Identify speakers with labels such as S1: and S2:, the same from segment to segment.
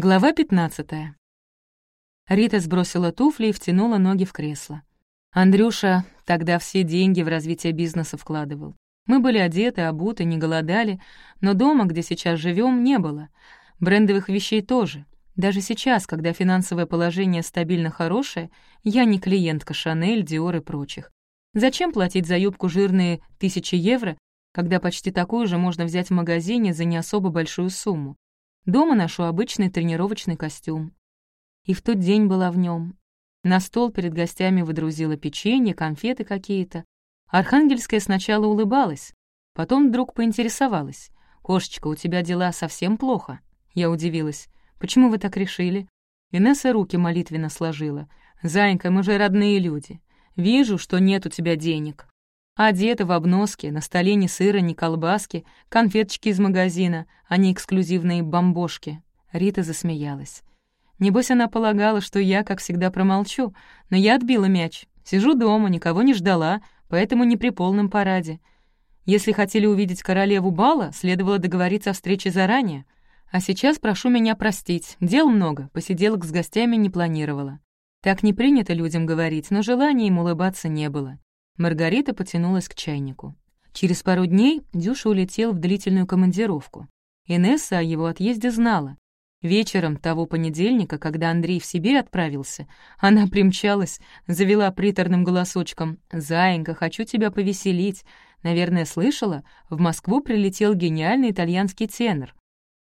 S1: Глава 15. Рита сбросила туфли и втянула ноги в кресло. Андрюша тогда все деньги в развитие бизнеса вкладывал. Мы были одеты, обуты, не голодали, но дома, где сейчас живем, не было. Брендовых вещей тоже. Даже сейчас, когда финансовое положение стабильно хорошее, я не клиентка Шанель, Диор и прочих. Зачем платить за юбку жирные тысячи евро, когда почти такую же можно взять в магазине за не особо большую сумму? Дома ношу обычный тренировочный костюм. И в тот день была в нем. На стол перед гостями выдрузила печенье, конфеты какие-то. Архангельская сначала улыбалась, потом вдруг поинтересовалась. «Кошечка, у тебя дела совсем плохо?» Я удивилась. «Почему вы так решили?» Инесса руки молитвенно сложила. «Зайка, мы же родные люди. Вижу, что нет у тебя денег. Одета в обноске, на столе ни сыра, ни колбаски, конфеточки из магазина, а не эксклюзивные бомбошки. Рита засмеялась. Небось, она полагала, что я, как всегда, промолчу, но я отбила мяч. Сижу дома, никого не ждала, поэтому не при полном параде. Если хотели увидеть королеву бала, следовало договориться о встрече заранее. А сейчас прошу меня простить, дел много, посиделок с гостями не планировала. Так не принято людям говорить, но желания им улыбаться не было. Маргарита потянулась к чайнику. Через пару дней Дюша улетел в длительную командировку. Инесса о его отъезде знала. Вечером того понедельника, когда Андрей в Сибирь отправился, она примчалась, завела приторным голосочком «Заинька, хочу тебя повеселить. Наверное, слышала, в Москву прилетел гениальный итальянский тенор.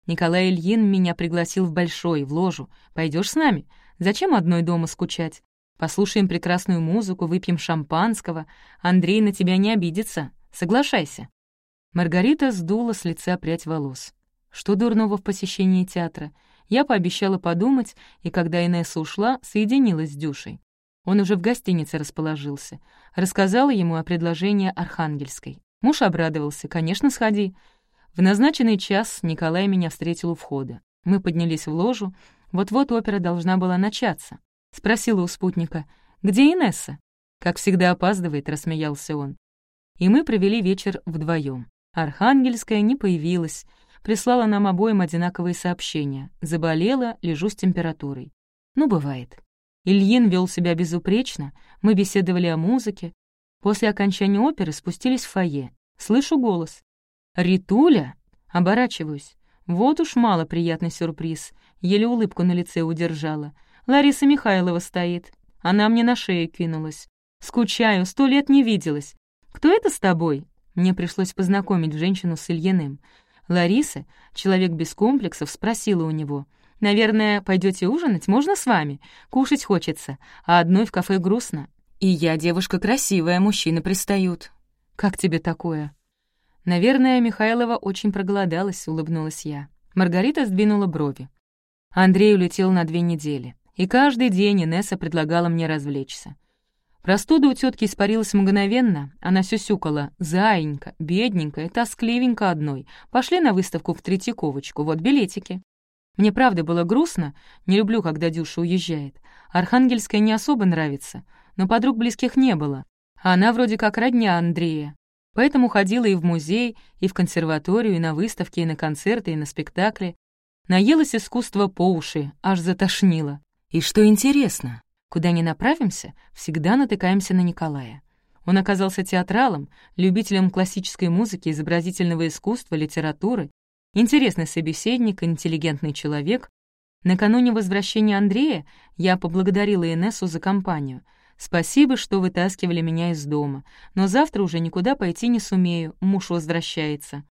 S1: Николай Ильин меня пригласил в Большой, в ложу. Пойдешь с нами? Зачем одной дома скучать? Послушаем прекрасную музыку, выпьем шампанского. Андрей на тебя не обидится. Соглашайся». Маргарита сдула с лица прядь волос. Что дурного в посещении театра? Я пообещала подумать, и когда Инесса ушла, соединилась с Дюшей. Он уже в гостинице расположился. Рассказала ему о предложении Архангельской. Муж обрадовался. «Конечно, сходи». В назначенный час Николай меня встретил у входа. Мы поднялись в ложу. Вот-вот опера должна была начаться. Спросила у спутника, где Инесса? Как всегда опаздывает, рассмеялся он. И мы провели вечер вдвоем. Архангельская не появилась, прислала нам обоим одинаковые сообщения. Заболела, лежу с температурой. Ну, бывает. Ильин вел себя безупречно, мы беседовали о музыке. После окончания оперы спустились в фойе. Слышу голос. «Ритуля?» Оборачиваюсь. Вот уж мало приятный сюрприз. Еле улыбку на лице удержала. Лариса Михайлова стоит. Она мне на шею кинулась. Скучаю, сто лет не виделась. Кто это с тобой? Мне пришлось познакомить женщину с Ильиным. Лариса, человек без комплексов, спросила у него. «Наверное, пойдете ужинать? Можно с вами? Кушать хочется, а одной в кафе грустно. И я девушка красивая, мужчины пристают. Как тебе такое?» «Наверное, Михайлова очень проголодалась», — улыбнулась я. Маргарита сдвинула брови. Андрей улетел на две недели и каждый день Инесса предлагала мне развлечься. Простуда у тетки испарилась мгновенно, она сюсюкала «Заинька, бедненькая, тоскливенько одной, пошли на выставку в Третьяковочку, вот билетики». Мне правда было грустно, не люблю, когда Дюша уезжает. Архангельская не особо нравится, но подруг близких не было, а она вроде как родня Андрея. Поэтому ходила и в музей, и в консерваторию, и на выставки, и на концерты, и на спектакли. Наелась искусства по уши, аж затошнило. И что интересно, куда ни направимся, всегда натыкаемся на Николая. Он оказался театралом, любителем классической музыки, изобразительного искусства, литературы, интересный собеседник, интеллигентный человек. Накануне возвращения Андрея я поблагодарила Инессу за компанию. «Спасибо, что вытаскивали меня из дома, но завтра уже никуда пойти не сумею, муж возвращается».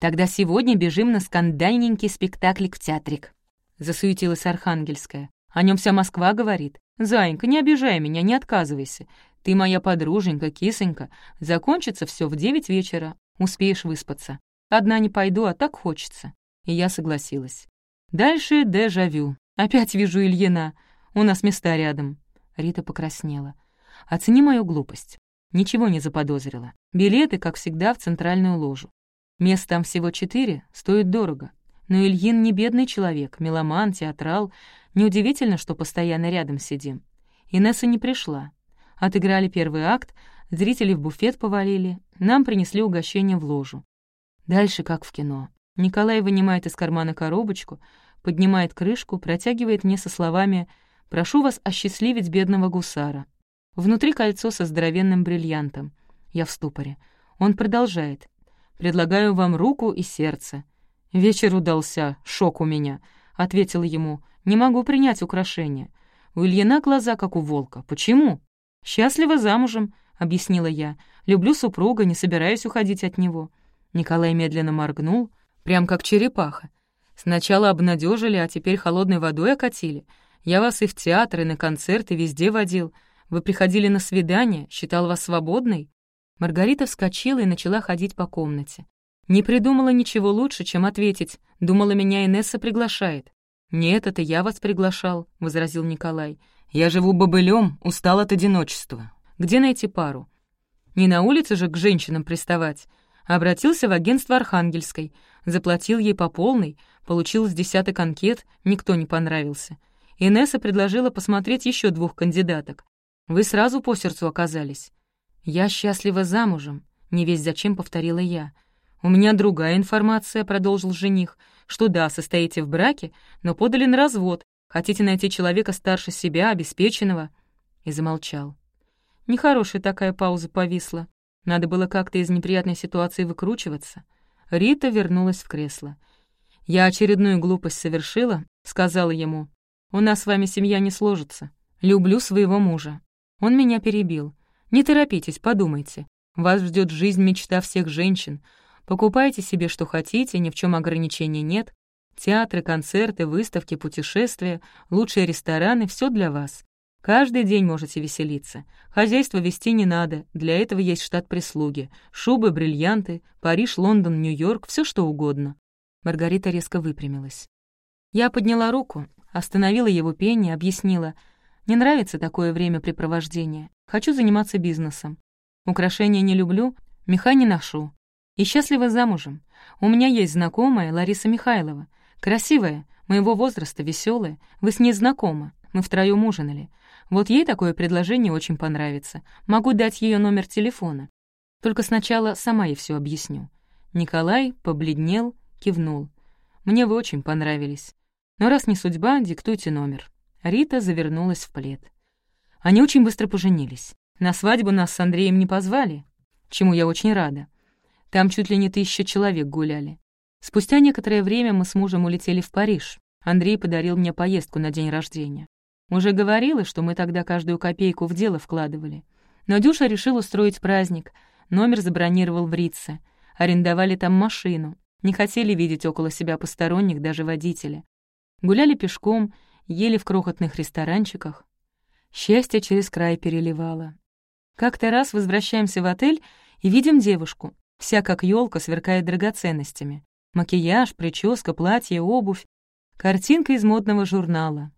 S1: «Тогда сегодня бежим на скандальненький спектаклик в театрик», — засуетилась Архангельская. О нем вся Москва говорит. Зайенька, не обижай меня, не отказывайся. Ты моя подруженька, кисонька. Закончится все в девять вечера. Успеешь выспаться. Одна не пойду, а так хочется». И я согласилась. Дальше дежавю. Опять вижу Ильина. У нас места рядом. Рита покраснела. Оцени мою глупость. Ничего не заподозрила. Билеты, как всегда, в центральную ложу. Мест там всего четыре, стоит дорого. Но Ильин не бедный человек, меломан, театрал. Неудивительно, что постоянно рядом сидим. Инесса не пришла. Отыграли первый акт, зрители в буфет повалили, нам принесли угощение в ложу. Дальше как в кино. Николай вынимает из кармана коробочку, поднимает крышку, протягивает мне со словами «Прошу вас осчастливить бедного гусара». Внутри кольцо со здоровенным бриллиантом. Я в ступоре. Он продолжает. «Предлагаю вам руку и сердце». «Вечер удался, шок у меня», — ответил ему. «Не могу принять украшение. У Ильина глаза, как у волка. Почему?» «Счастлива замужем», — объяснила я. «Люблю супруга, не собираюсь уходить от него». Николай медленно моргнул, прям как черепаха. «Сначала обнадежили, а теперь холодной водой окатили. Я вас и в театр, и на концерты везде водил. Вы приходили на свидание, считал вас свободной?» Маргарита вскочила и начала ходить по комнате. Не придумала ничего лучше, чем ответить. Думала, меня Инесса приглашает. «Нет, это я вас приглашал», — возразил Николай. «Я живу бобылем, устал от одиночества. Где найти пару?» «Не на улице же к женщинам приставать». Обратился в агентство Архангельской, заплатил ей по полной, получил с десяток анкет, никто не понравился. Инесса предложила посмотреть еще двух кандидаток. Вы сразу по сердцу оказались. «Я счастлива замужем», — не весь зачем повторила я. «У меня другая информация», — продолжил жених, «что да, состоите в браке, но подали на развод, хотите найти человека старше себя, обеспеченного». И замолчал. Нехорошая такая пауза повисла. Надо было как-то из неприятной ситуации выкручиваться. Рита вернулась в кресло. «Я очередную глупость совершила», — сказала ему. «У нас с вами семья не сложится. Люблю своего мужа». Он меня перебил. «Не торопитесь, подумайте. Вас ждет жизнь мечта всех женщин. Покупайте себе, что хотите, ни в чем ограничений нет. Театры, концерты, выставки, путешествия, лучшие рестораны — все для вас. Каждый день можете веселиться. Хозяйство вести не надо, для этого есть штат прислуги. Шубы, бриллианты, Париж, Лондон, Нью-Йорк, все что угодно». Маргарита резко выпрямилась. Я подняла руку, остановила его пение, объяснила. «Не нравится такое времяпрепровождение. Хочу заниматься бизнесом. Украшения не люблю, меха не ношу. И счастлива замужем. У меня есть знакомая Лариса Михайлова. Красивая, моего возраста, веселая. Вы с ней знакомы. Мы втроём ужинали. Вот ей такое предложение очень понравится. Могу дать ее номер телефона. Только сначала сама ей все объясню». Николай побледнел, кивнул. «Мне вы очень понравились. Но раз не судьба, диктуйте номер». Рита завернулась в плед. Они очень быстро поженились. На свадьбу нас с Андреем не позвали, чему я очень рада. Там чуть ли не тысяча человек гуляли. Спустя некоторое время мы с мужем улетели в Париж. Андрей подарил мне поездку на день рождения. Уже говорила, что мы тогда каждую копейку в дело вкладывали. Но Дюша решил устроить праздник. Номер забронировал в Рице. Арендовали там машину. Не хотели видеть около себя посторонних, даже водителя. Гуляли пешком, ели в крохотных ресторанчиках. Счастье через край переливало. Как-то раз возвращаемся в отель и видим девушку. Вся как елка сверкает драгоценностями. Макияж, прическа, платье, обувь. Картинка из модного журнала.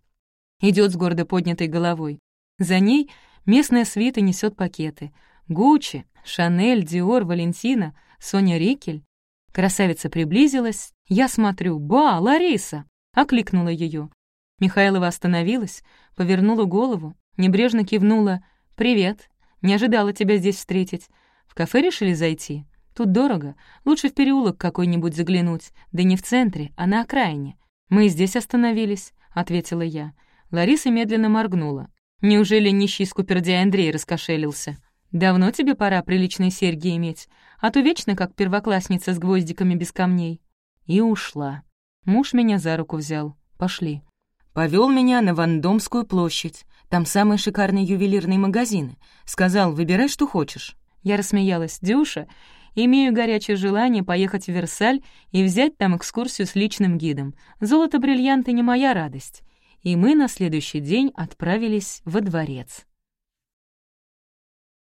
S1: Идет с гордо поднятой головой. За ней местная свита несет пакеты. Гуччи, Шанель, Диор, Валентина, Соня Рикель. Красавица приблизилась. Я смотрю. «Ба, Лариса!» — окликнула ее. Михайлова остановилась, повернула голову, небрежно кивнула. «Привет. Не ожидала тебя здесь встретить. В кафе решили зайти? Тут дорого. Лучше в переулок какой-нибудь заглянуть. Да не в центре, а на окраине. Мы здесь остановились», — ответила я. Лариса медленно моргнула. «Неужели нищий скупердяй Андрей раскошелился? Давно тебе пора приличные серьги иметь, а то вечно как первоклассница с гвоздиками без камней». И ушла. Муж меня за руку взял. «Пошли». Повел меня на Вандомскую площадь. Там самые шикарные ювелирные магазины. Сказал, выбирай, что хочешь. Я рассмеялась. «Дюша, имею горячее желание поехать в Версаль и взять там экскурсию с личным гидом. Золото-бриллианты не моя радость». И мы на следующий день отправились во дворец.